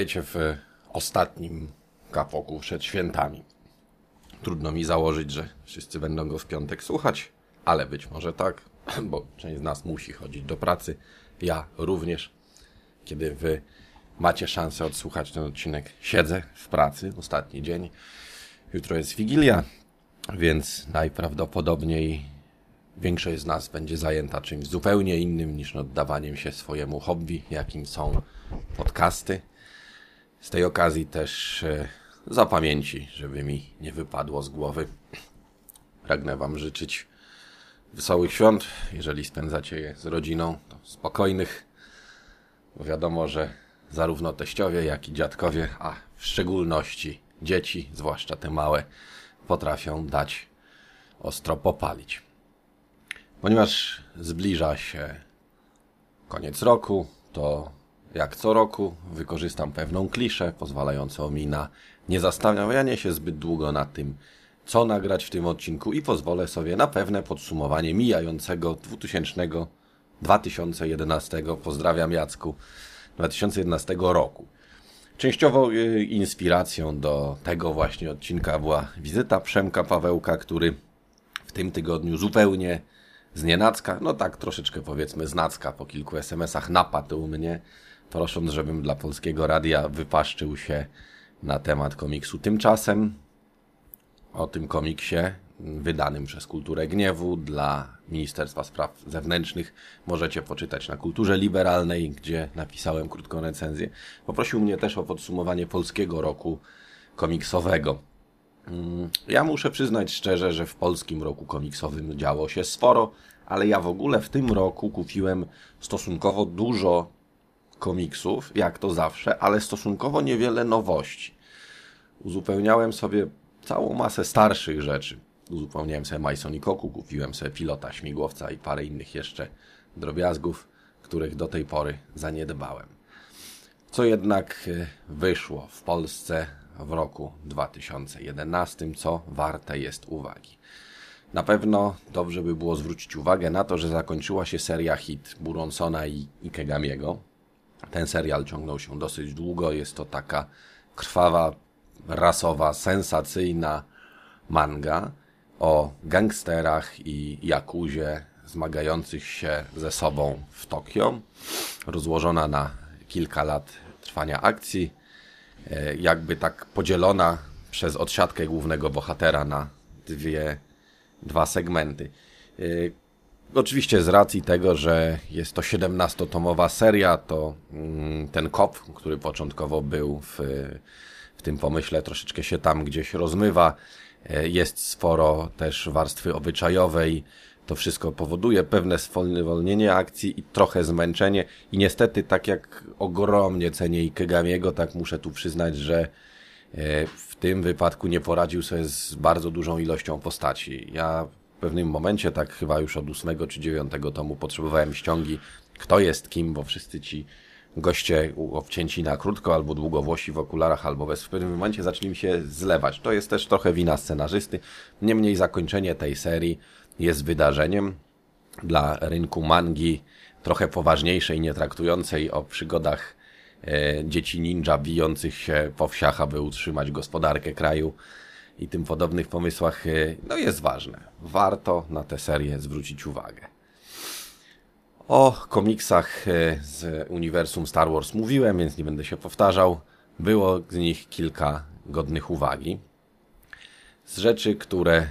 Witajcie w ostatnim kapoku przed świętami. Trudno mi założyć, że wszyscy będą go w piątek słuchać, ale być może tak, bo część z nas musi chodzić do pracy. Ja również. Kiedy wy macie szansę odsłuchać ten odcinek, siedzę w pracy, ostatni dzień. Jutro jest Wigilia, więc najprawdopodobniej większość z nas będzie zajęta czymś zupełnie innym niż oddawaniem się swojemu hobby, jakim są podcasty. Z tej okazji też e, zapamięci, żeby mi nie wypadło z głowy. Pragnę Wam życzyć wesołych świąt, jeżeli spędzacie je z rodziną, to spokojnych, bo wiadomo, że zarówno teściowie, jak i dziadkowie, a w szczególności dzieci, zwłaszcza te małe, potrafią dać ostro popalić. Ponieważ zbliża się koniec roku, to jak co roku wykorzystam pewną kliszę pozwalającą mi na nie zastanawianie się zbyt długo nad tym, co nagrać w tym odcinku i pozwolę sobie na pewne podsumowanie mijającego 2000, 2011, pozdrawiam Jacku, 2011 roku. Częściowo y, inspiracją do tego właśnie odcinka była wizyta Przemka Pawełka, który w tym tygodniu zupełnie znienacka, no tak troszeczkę powiedzmy znacka po kilku SMS-ach napadł mnie, prosząc, żebym dla Polskiego Radia wypaszczył się na temat komiksu. Tymczasem o tym komiksie wydanym przez Kulturę Gniewu dla Ministerstwa Spraw Zewnętrznych możecie poczytać na Kulturze Liberalnej, gdzie napisałem krótką recenzję. Poprosił mnie też o podsumowanie polskiego roku komiksowego. Mm, ja muszę przyznać szczerze, że w polskim roku komiksowym działo się sporo, ale ja w ogóle w tym roku kupiłem stosunkowo dużo komiksów, jak to zawsze, ale stosunkowo niewiele nowości. Uzupełniałem sobie całą masę starszych rzeczy. Uzupełniałem sobie Majsonikoku, kupiłem sobie pilota śmigłowca i parę innych jeszcze drobiazgów, których do tej pory zaniedbałem. Co jednak e, wyszło w Polsce w roku 2011, co warte jest uwagi. Na pewno dobrze by było zwrócić uwagę na to, że zakończyła się seria hit Buronsona i Ikegamiego. Ten serial ciągnął się dosyć długo. Jest to taka krwawa, rasowa, sensacyjna manga o gangsterach i jakuzie zmagających się ze sobą w Tokio. Rozłożona na kilka lat trwania akcji. E, jakby tak podzielona przez odsiadkę głównego bohatera na dwie, dwa segmenty. Oczywiście z racji tego, że jest to 17-tomowa seria, to mm, ten kop, który początkowo był w, w tym pomyśle, troszeczkę się tam gdzieś rozmywa. E, jest sporo też warstwy obyczajowej. To wszystko powoduje pewne zwolnienie akcji i trochę zmęczenie. I niestety, tak jak ogromnie cenię Ikegamiego, tak muszę tu przyznać, że e, w tym wypadku nie poradził sobie z bardzo dużą ilością postaci. Ja pewnym momencie, tak chyba już od ósmego czy dziewiątego tomu, potrzebowałem ściągi, kto jest kim, bo wszyscy ci goście obcięci na krótko albo długowłosi w okularach albo bez w pewnym momencie zaczęli mi się zlewać. To jest też trochę wina scenarzysty. Niemniej zakończenie tej serii jest wydarzeniem dla rynku mangi trochę poważniejszej, nie traktującej o przygodach e, dzieci ninja bijących się po wsiach, aby utrzymać gospodarkę kraju i tym podobnych pomysłach, e, no jest ważne. Warto na tę serię zwrócić uwagę. O komiksach e, z uniwersum Star Wars mówiłem, więc nie będę się powtarzał. Było z nich kilka godnych uwagi. Z rzeczy, które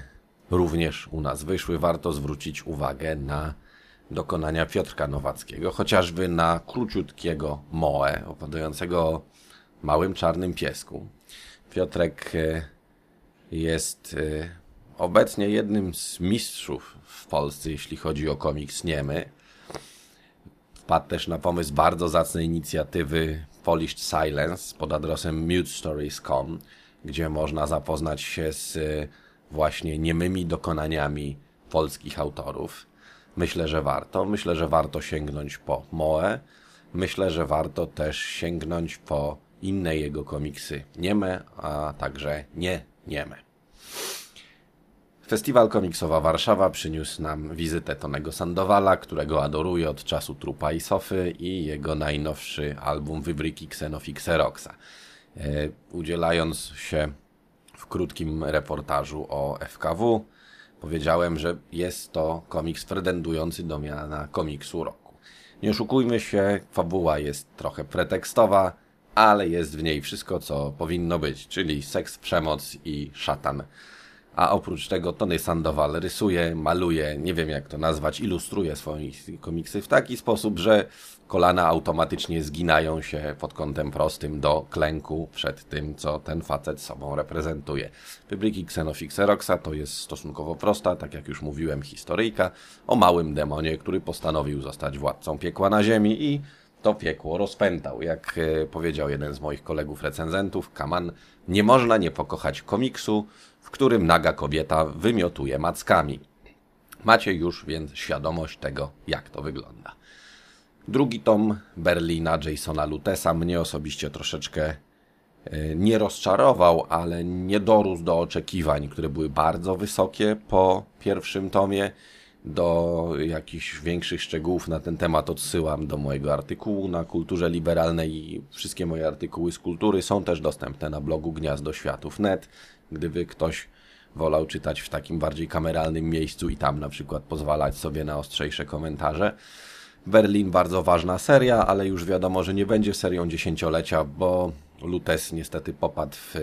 również u nas wyszły, warto zwrócić uwagę na dokonania Piotrka Nowackiego, chociażby na króciutkiego Moe, opowiadającego o małym czarnym piesku. Piotrek e, jest y, obecnie jednym z mistrzów w Polsce, jeśli chodzi o komiks niemy. Wpadł też na pomysł bardzo zacnej inicjatywy Polished Silence pod adresem mutestories.com, gdzie można zapoznać się z y, właśnie niemymi dokonaniami polskich autorów. Myślę, że warto. Myślę, że warto sięgnąć po Moe. Myślę, że warto też sięgnąć po inne jego komiksy nieme, a także nie nieme. Festiwal Komiksowa Warszawa przyniósł nam wizytę Tonego Sandowala, którego adoruję od czasu Trupa i Sofy i jego najnowszy album Wybryki Xenofi Xeroxa. E, udzielając się w krótkim reportażu o FKW, powiedziałem, że jest to komiks pretendujący do miana komiksu roku. Nie oszukujmy się, fabuła jest trochę pretekstowa, ale jest w niej wszystko, co powinno być, czyli seks, przemoc i szatan a oprócz tego Tony Sandoval rysuje, maluje, nie wiem jak to nazwać, ilustruje swoje komiksy w taki sposób, że kolana automatycznie zginają się pod kątem prostym do klęku przed tym, co ten facet sobą reprezentuje. Wybryki Xenofixeroxa to jest stosunkowo prosta, tak jak już mówiłem, historyjka o małym demonie, który postanowił zostać władcą piekła na ziemi i to piekło rozpętał. Jak e, powiedział jeden z moich kolegów recenzentów, Kaman, nie można nie pokochać komiksu, w którym naga kobieta wymiotuje mackami. Macie już więc świadomość tego, jak to wygląda. Drugi tom Berlina Jasona Lutesa mnie osobiście troszeczkę e, nie rozczarował, ale nie dorósł do oczekiwań, które były bardzo wysokie po pierwszym tomie. Do jakichś większych szczegółów na ten temat odsyłam do mojego artykułu na kulturze liberalnej i wszystkie moje artykuły z kultury są też dostępne na blogu Gniazdo Światów.net. Gdyby ktoś wolał czytać w takim bardziej kameralnym miejscu i tam na przykład pozwalać sobie na ostrzejsze komentarze. Berlin bardzo ważna seria, ale już wiadomo, że nie będzie serią dziesięciolecia, bo Lutes niestety popadł w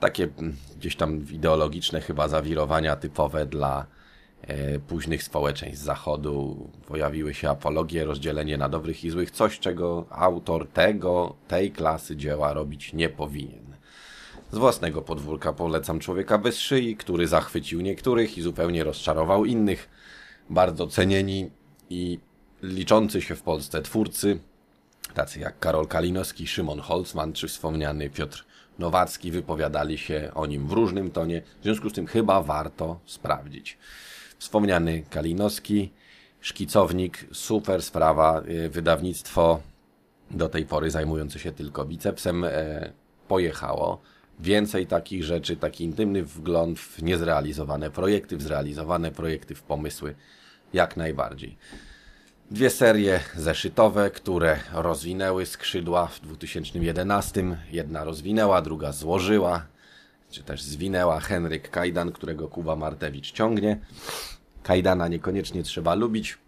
takie gdzieś tam ideologiczne chyba zawirowania typowe dla e, późnych społeczeństw zachodu. Pojawiły się apologie, rozdzielenie na dobrych i złych, coś czego autor tego, tej klasy dzieła robić nie powinien. Z własnego podwórka polecam Człowieka bez szyi, który zachwycił niektórych i zupełnie rozczarował innych. Bardzo cenieni i liczący się w Polsce twórcy, tacy jak Karol Kalinowski, Szymon Holzman czy wspomniany Piotr Nowacki wypowiadali się o nim w różnym tonie, w związku z tym chyba warto sprawdzić. Wspomniany Kalinowski, szkicownik, super sprawa, y, wydawnictwo do tej pory zajmujące się tylko bicepsem e, pojechało więcej takich rzeczy, taki intymny wgląd w niezrealizowane projekty, w zrealizowane projekty, w pomysły, jak najbardziej. Dwie serie zeszytowe, które rozwinęły skrzydła w 2011. Jedna rozwinęła, druga złożyła, czy też zwinęła Henryk Kajdan, którego Kuba Martewicz ciągnie. Kajdana niekoniecznie trzeba lubić,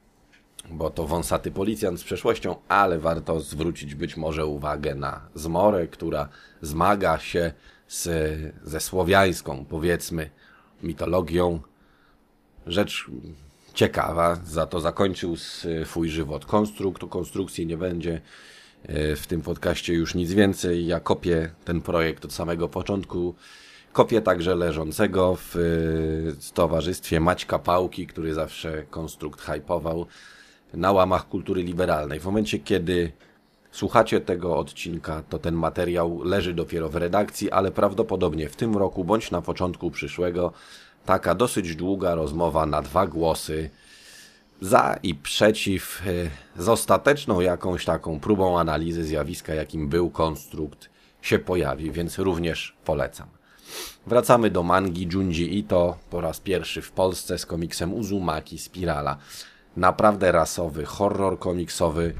bo to wąsaty policjant z przeszłością, ale warto zwrócić być może uwagę na Zmorę, która zmaga się z, ze słowiańską, powiedzmy, mitologią. Rzecz ciekawa, za to zakończył swój żywot konstrukt. O konstrukcji nie będzie e, w tym podcaście już nic więcej. Ja kopię ten projekt od samego początku. Kopię także leżącego w e, towarzystwie Maćka Pałki, który zawsze konstrukt hypował na łamach kultury liberalnej. W momencie, kiedy słuchacie tego odcinka, to ten materiał leży dopiero w redakcji, ale prawdopodobnie w tym roku bądź na początku przyszłego taka dosyć długa rozmowa na dwa głosy za i przeciw e, z ostateczną jakąś taką próbą analizy zjawiska, jakim był konstrukt, się pojawi, więc również polecam. Wracamy do mangi Junji Ito po raz pierwszy w Polsce z komiksem Uzumaki Spirala. Naprawdę rasowy, horror komiksowy,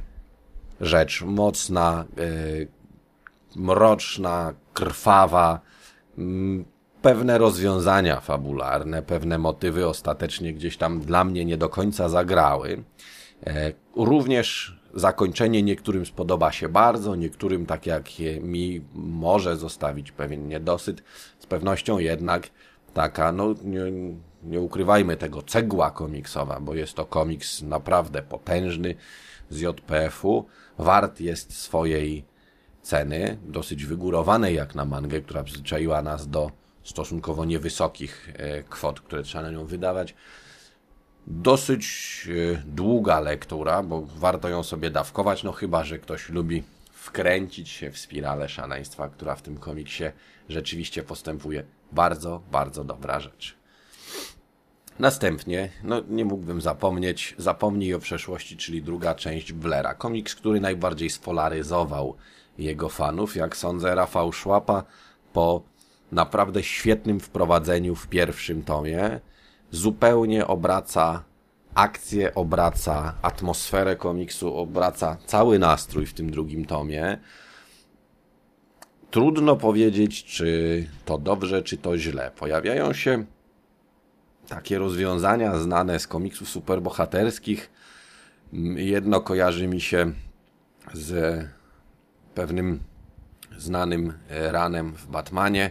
rzecz mocna, yy, mroczna, krwawa, pewne rozwiązania fabularne, pewne motywy ostatecznie gdzieś tam dla mnie nie do końca zagrały. Yy, również zakończenie niektórym spodoba się bardzo, niektórym tak jak mi może zostawić pewien niedosyt. Pewnością jednak taka, no nie, nie ukrywajmy tego, cegła komiksowa, bo jest to komiks naprawdę potężny z JPF-u, wart jest swojej ceny, dosyć wygórowanej jak na mangę, która przyzwyczaiła nas do stosunkowo niewysokich e, kwot, które trzeba na nią wydawać. Dosyć e, długa lektura, bo warto ją sobie dawkować, no chyba, że ktoś lubi wkręcić się w spiralę szaleństwa, która w tym komiksie rzeczywiście postępuje. Bardzo, bardzo dobra rzecz. Następnie, no nie mógłbym zapomnieć, Zapomnij o przeszłości, czyli druga część Blera. Komiks, który najbardziej spolaryzował jego fanów, jak sądzę, Rafał Szłapa po naprawdę świetnym wprowadzeniu w pierwszym tomie. Zupełnie obraca akcję, obraca atmosferę komiksu, obraca cały nastrój w tym drugim tomie. Trudno powiedzieć, czy to dobrze, czy to źle. Pojawiają się takie rozwiązania znane z komiksów superbohaterskich. Jedno kojarzy mi się z pewnym znanym ranem w Batmanie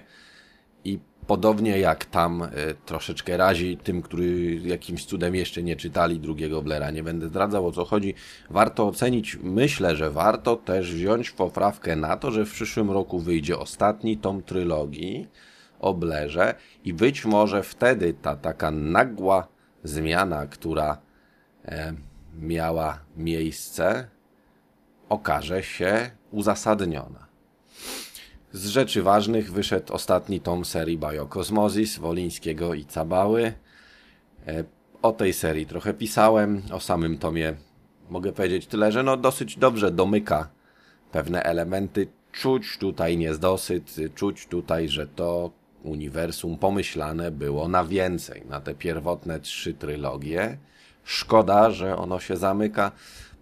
podobnie jak tam e, troszeczkę razi tym, który jakimś cudem jeszcze nie czytali drugiego Blera, nie będę zdradzał o co chodzi, warto ocenić, myślę, że warto też wziąć poprawkę na to, że w przyszłym roku wyjdzie ostatni tom trylogii o Blerze i być może wtedy ta taka nagła zmiana, która e, miała miejsce, okaże się uzasadniona. Z rzeczy ważnych wyszedł ostatni tom serii Biokosmozis Wolińskiego i Cabały. E, o tej serii trochę pisałem, o samym tomie mogę powiedzieć tyle, że no dosyć dobrze domyka pewne elementy. Czuć tutaj niedosyt, czuć tutaj, że to uniwersum pomyślane było na więcej, na te pierwotne trzy trylogie. Szkoda, że ono się zamyka.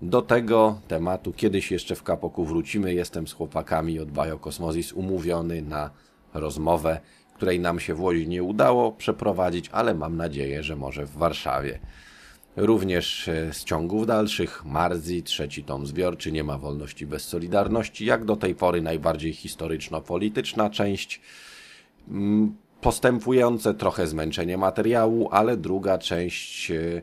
Do tego tematu kiedyś jeszcze w Kapoku wrócimy. Jestem z chłopakami od Biokosmozis umówiony na rozmowę, której nam się w Łodzi nie udało przeprowadzić, ale mam nadzieję, że może w Warszawie. Również e, z ciągów dalszych Marzi, trzeci tom zbiorczy, nie ma wolności bez solidarności, jak do tej pory najbardziej historyczno-polityczna część, mm, postępujące trochę zmęczenie materiału, ale druga część e,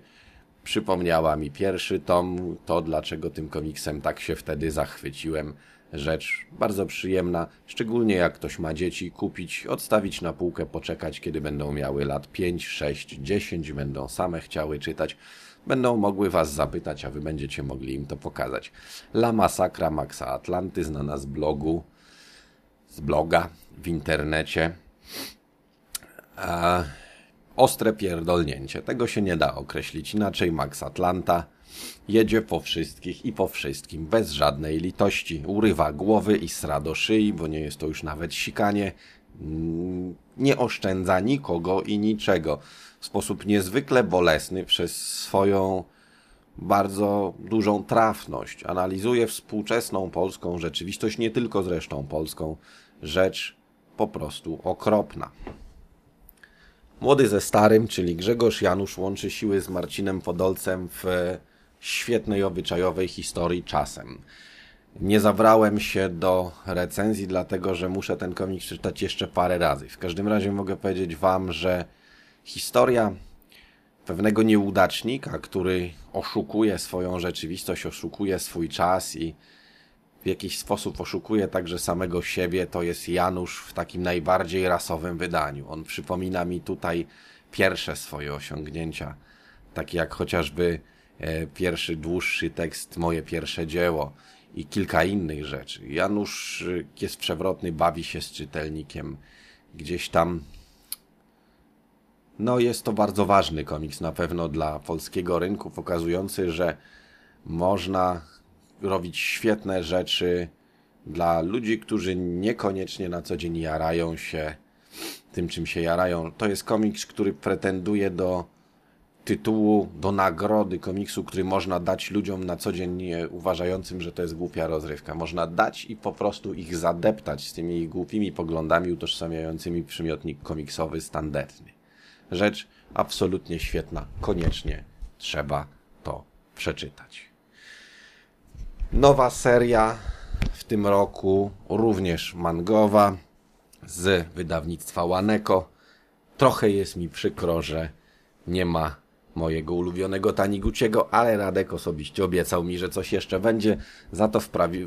przypomniała mi pierwszy tom, to dlaczego tym komiksem tak się wtedy zachwyciłem. Rzecz bardzo przyjemna, szczególnie jak ktoś ma dzieci, kupić, odstawić na półkę, poczekać, kiedy będą miały lat 5, 6, 10, będą same chciały czytać, będą mogły Was zapytać, a Wy będziecie mogli im to pokazać. La Masakra Maxa Atlanty, znana z blogu, z bloga w internecie. A ostre pierdolnięcie. Tego się nie da określić inaczej. Max Atlanta jedzie po wszystkich i po wszystkim, bez żadnej litości. Urywa głowy i sra do szyi, bo nie jest to już nawet sikanie. Mm, nie oszczędza nikogo i niczego. W sposób niezwykle bolesny przez swoją bardzo dużą trafność. Analizuje współczesną polską rzeczywistość, nie tylko zresztą polską. Rzecz po prostu okropna. Młody ze starym, czyli Grzegorz Janusz łączy siły z Marcinem Podolcem w świetnej obyczajowej historii czasem. Nie zabrałem się do recenzji, dlatego że muszę ten komiks przeczytać jeszcze parę razy. W każdym razie mogę powiedzieć Wam, że historia pewnego nieudacznika, który oszukuje swoją rzeczywistość, oszukuje swój czas i w jakiś sposób oszukuje także samego siebie, to jest Janusz w takim najbardziej rasowym wydaniu. On przypomina mi tutaj pierwsze swoje osiągnięcia, takie jak chociażby e, pierwszy dłuższy tekst, moje pierwsze dzieło i kilka innych rzeczy. Janusz e, jest przewrotny, bawi się z czytelnikiem. Gdzieś tam no jest to bardzo ważny komiks na pewno dla polskiego rynku, pokazujący, że można robić świetne rzeczy dla ludzi, którzy niekoniecznie na co dzień jarają się tym, czym się jarają. To jest komiks, który pretenduje do tytułu, do nagrody komiksu, który można dać ludziom na co dzień uważającym, że to jest głupia rozrywka. Można dać i po prostu ich zadeptać z tymi głupimi poglądami utożsamiającymi przymiotnik komiksowy standardny. Rzecz absolutnie świetna. Koniecznie trzeba to przeczytać. Nowa seria w tym roku, również mangowa, z wydawnictwa Waneko. Trochę jest mi przykro, że nie ma mojego ulubionego Taniguchiego, ale Radek osobiście obiecał mi, że coś jeszcze będzie. Za to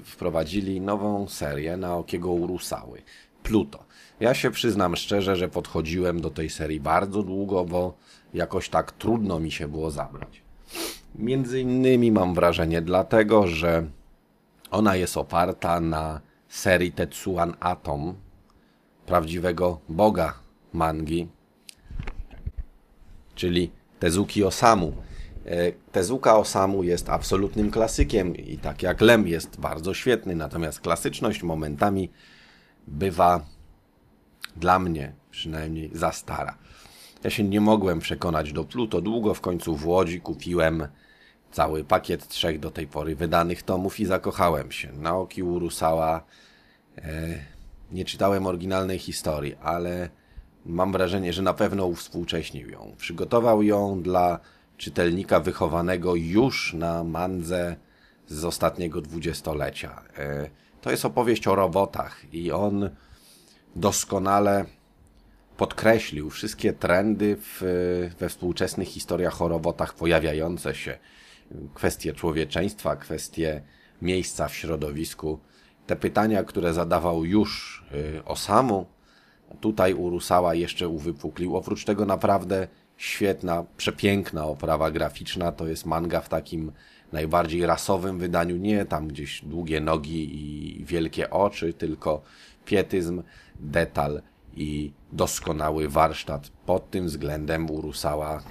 wprowadzili nową serię na Okiego Urusały. Pluto. Ja się przyznam szczerze, że podchodziłem do tej serii bardzo długo, bo jakoś tak trudno mi się było zabrać. Między innymi mam wrażenie dlatego, że ona jest oparta na serii Tetsuan Atom, prawdziwego boga mangi, czyli Tezuki Osamu. E, Tezuka Osamu jest absolutnym klasykiem i tak jak Lem jest bardzo świetny, natomiast klasyczność momentami bywa dla mnie przynajmniej za stara. Ja się nie mogłem przekonać do Pluto długo, w końcu w Łodzi kupiłem cały pakiet trzech do tej pory wydanych tomów i zakochałem się. Naoki Urusała e, nie czytałem oryginalnej historii, ale mam wrażenie, że na pewno uwspółcześnił ją. Przygotował ją dla czytelnika wychowanego już na mandze z ostatniego dwudziestolecia. E, to jest opowieść o robotach i on doskonale podkreślił wszystkie trendy w, we współczesnych historiach o robotach pojawiające się. Kwestie człowieczeństwa, kwestie miejsca w środowisku. Te pytania, które zadawał już y, Osamu, tutaj u Rusała jeszcze uwypuklił. Oprócz tego naprawdę świetna, przepiękna oprawa graficzna. To jest manga w takim najbardziej rasowym wydaniu. Nie tam gdzieś długie nogi i wielkie oczy, tylko pietyzm, detal i doskonały warsztat. Pod tym względem Urusała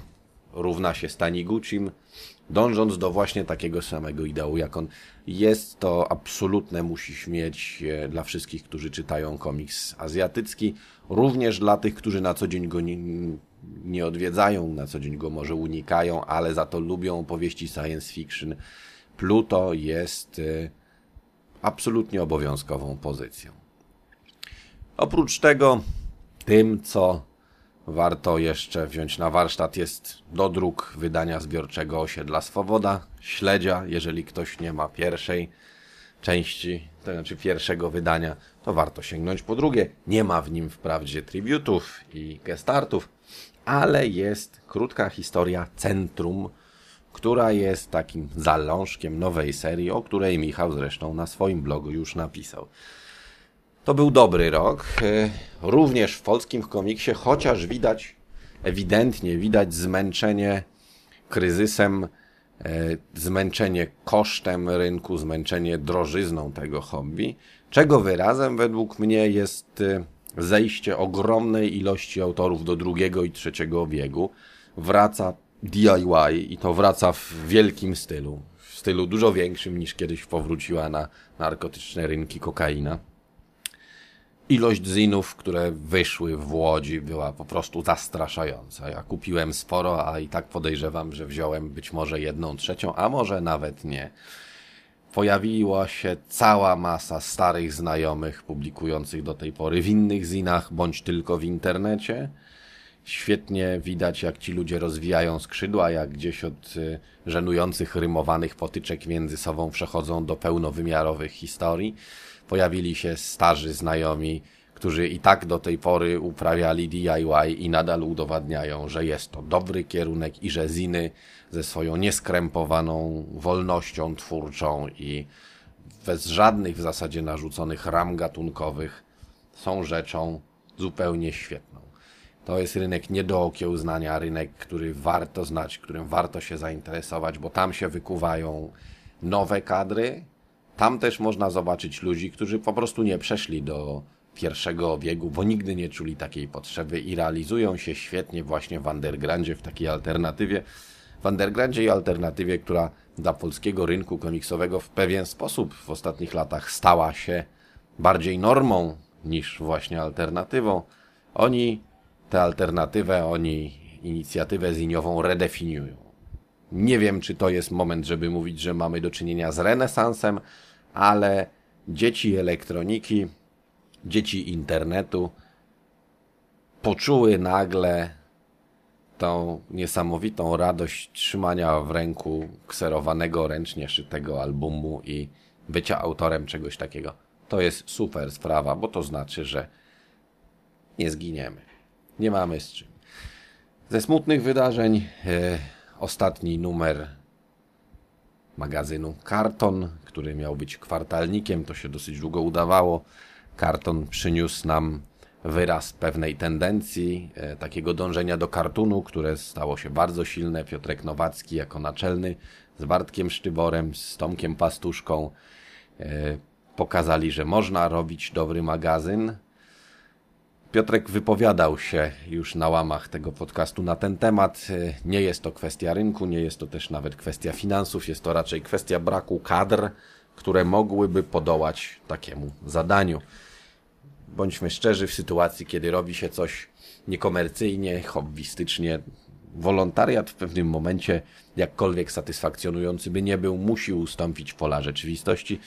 równa się Staniguchim, dążąc do właśnie takiego samego ideału jak on. Jest to absolutne musi śmieć e, dla wszystkich, którzy czytają komiks azjatycki, również dla tych, którzy na co dzień go nie, nie odwiedzają, na co dzień go może unikają, ale za to lubią opowieści science fiction. Pluto jest e, absolutnie obowiązkową pozycją. Oprócz tego, tym, co warto jeszcze wziąć na warsztat, jest dodruk wydania zbiorczego Osiedla Swoboda, Śledzia, jeżeli ktoś nie ma pierwszej części, to znaczy pierwszego wydania, to warto sięgnąć po drugie. Nie ma w nim wprawdzie tributów i gestartów, ale jest krótka historia Centrum, która jest takim zalążkiem nowej serii, o której Michał zresztą na swoim blogu już napisał. To był dobry rok, e, również w polskim komiksie, chociaż widać, ewidentnie widać zmęczenie kryzysem, e, zmęczenie kosztem rynku, zmęczenie drożyzną tego hobby, czego wyrazem według mnie jest e, zejście ogromnej ilości autorów do drugiego i trzeciego obiegu. Wraca DIY i to wraca w wielkim stylu, w stylu dużo większym niż kiedyś powróciła na narkotyczne rynki kokaina ilość zinów, które wyszły w Łodzi była po prostu zastraszająca. Ja kupiłem sporo, a i tak podejrzewam, że wziąłem być może jedną trzecią, a może nawet nie. Pojawiła się cała masa starych znajomych publikujących do tej pory w innych zinach, bądź tylko w internecie. Świetnie widać, jak ci ludzie rozwijają skrzydła, jak gdzieś od y, żenujących rymowanych potyczek między sobą przechodzą do pełnowymiarowych historii pojawili się starzy znajomi, którzy i tak do tej pory uprawiali DIY i nadal udowadniają, że jest to dobry kierunek i że ziny ze swoją nieskrępowaną wolnością twórczą i bez żadnych w zasadzie narzuconych ram gatunkowych są rzeczą zupełnie świetną. To jest rynek nie do okiełznania, rynek, który warto znać, którym warto się zainteresować, bo tam się wykuwają nowe kadry, tam też można zobaczyć ludzi, którzy po prostu nie przeszli do pierwszego obiegu, bo nigdy nie czuli takiej potrzeby i realizują się świetnie właśnie w undergroundzie, w takiej alternatywie. W undergroundzie i alternatywie, która dla polskiego rynku komiksowego w pewien sposób w ostatnich latach stała się bardziej normą niż właśnie alternatywą. Oni tę alternatywę, oni inicjatywę ziniową redefiniują. Nie wiem, czy to jest moment, żeby mówić, że mamy do czynienia z renesansem, ale dzieci elektroniki, dzieci internetu poczuły nagle tą niesamowitą radość trzymania w ręku kserowanego ręcznie szytego albumu i bycia autorem czegoś takiego. To jest super sprawa, bo to znaczy, że nie zginiemy. Nie mamy z czym. Ze smutnych wydarzeń e, ostatni numer magazynu Karton, który miał być kwartalnikiem, to się dosyć długo udawało. Karton przyniósł nam wyraz pewnej tendencji, e, takiego dążenia do kartunu, które stało się bardzo silne. Piotrek Nowacki jako naczelny z Bartkiem Sztyborem, z Tomkiem Pastuszką e, pokazali, że można robić dobry magazyn, Piotrek wypowiadał się już na łamach tego podcastu na ten temat. Nie jest to kwestia rynku, nie jest to też nawet kwestia finansów, jest to raczej kwestia braku kadr, które mogłyby podołać takiemu zadaniu. bądźmy szczerzy, w sytuacji, kiedy robi się coś niekomercyjnie, hobbystycznie, wolontariat w pewnym momencie, jakkolwiek satysfakcjonujący by nie był, musi ustąpić pola rzeczywistości.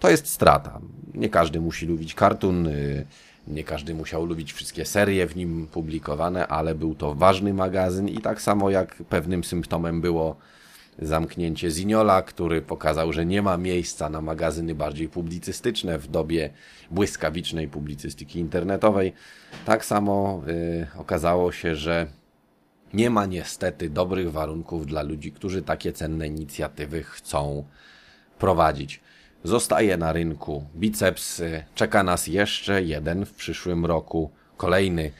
To jest strata. Nie każdy musi lubić kartun, y, nie każdy musiał lubić wszystkie serie w nim publikowane, ale był to ważny magazyn i tak samo jak pewnym symptomem było zamknięcie Ziniola, który pokazał, że nie ma miejsca na magazyny bardziej publicystyczne w dobie błyskawicznej publicystyki internetowej. Tak samo y, okazało się, że nie ma niestety dobrych warunków dla ludzi, którzy takie cenne inicjatywy chcą prowadzić. Zostaje na rynku biceps, czeka nas jeszcze jeden w przyszłym roku, kolejny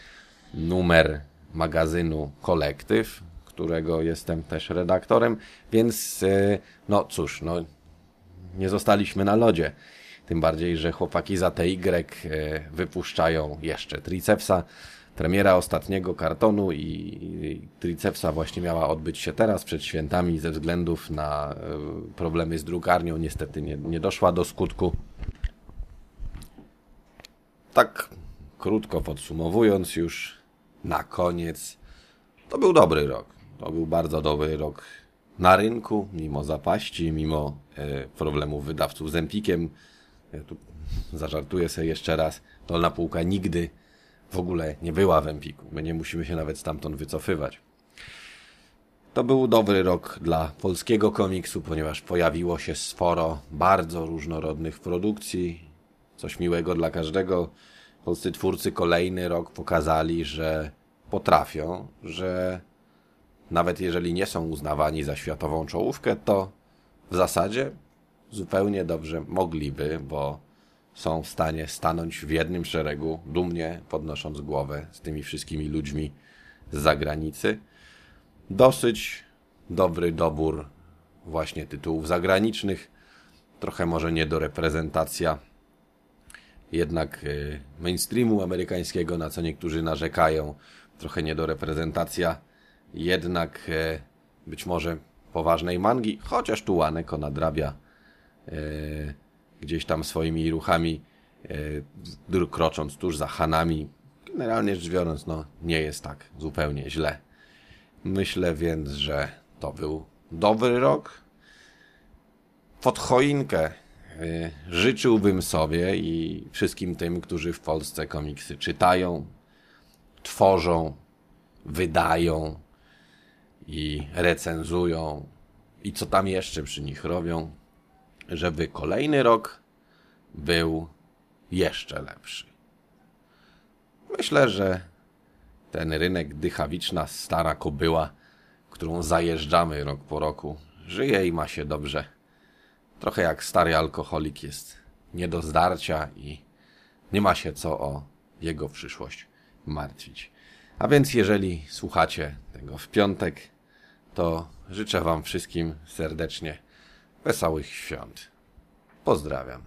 numer magazynu Kolektyw, którego jestem też redaktorem, więc e, no cóż, no nie zostaliśmy na lodzie. Tym bardziej, że chłopaki za TY e, wypuszczają jeszcze tricepsa. Premiera ostatniego kartonu i tricepsa właśnie miała odbyć się teraz przed świętami ze względów na e, problemy z drukarnią. Niestety nie, nie doszła do skutku. Tak krótko podsumowując już na koniec, to był dobry rok. To był bardzo dobry rok na rynku, mimo zapaści, mimo e, problemów wydawców z Empikiem. Ja tu zażartuję sobie jeszcze raz. Dolna półka nigdy w ogóle nie była w Empiku. My nie musimy się nawet stamtąd wycofywać. To był dobry rok dla polskiego komiksu, ponieważ pojawiło się sporo bardzo różnorodnych produkcji. Coś miłego dla każdego. Polscy twórcy kolejny rok pokazali, że potrafią, że nawet jeżeli nie są uznawani za światową czołówkę, to w zasadzie zupełnie dobrze mogliby, bo są w stanie stanąć w jednym szeregu, dumnie podnosząc głowę z tymi wszystkimi ludźmi z zagranicy. Dosyć dobry dobór właśnie tytułów zagranicznych, trochę może nie do reprezentacja jednak y, mainstreamu amerykańskiego, na co niektórzy narzekają, trochę nie do reprezentacja jednak e, być może poważnej mangi, chociaż tu Łaneko nadrabia e, gdzieś tam swoimi ruchami, e, krocząc tuż za Hanami. Generalnie rzecz biorąc, no nie jest tak zupełnie źle. Myślę więc, że to był dobry rok. Pod choinkę życzyłbym sobie i wszystkim tym, którzy w Polsce komiksy czytają, tworzą, wydają, i recenzują i co tam jeszcze przy nich robią, żeby kolejny rok był jeszcze lepszy. Myślę, że ten rynek dychawiczna stara kobyła, którą zajeżdżamy rok po roku, żyje i ma się dobrze. Trochę jak stary alkoholik jest nie do zdarcia i nie ma się co o jego przyszłość martwić. A więc jeżeli słuchacie tego w piątek, to życzę Wam wszystkim serdecznie wesołych świąt. Pozdrawiam.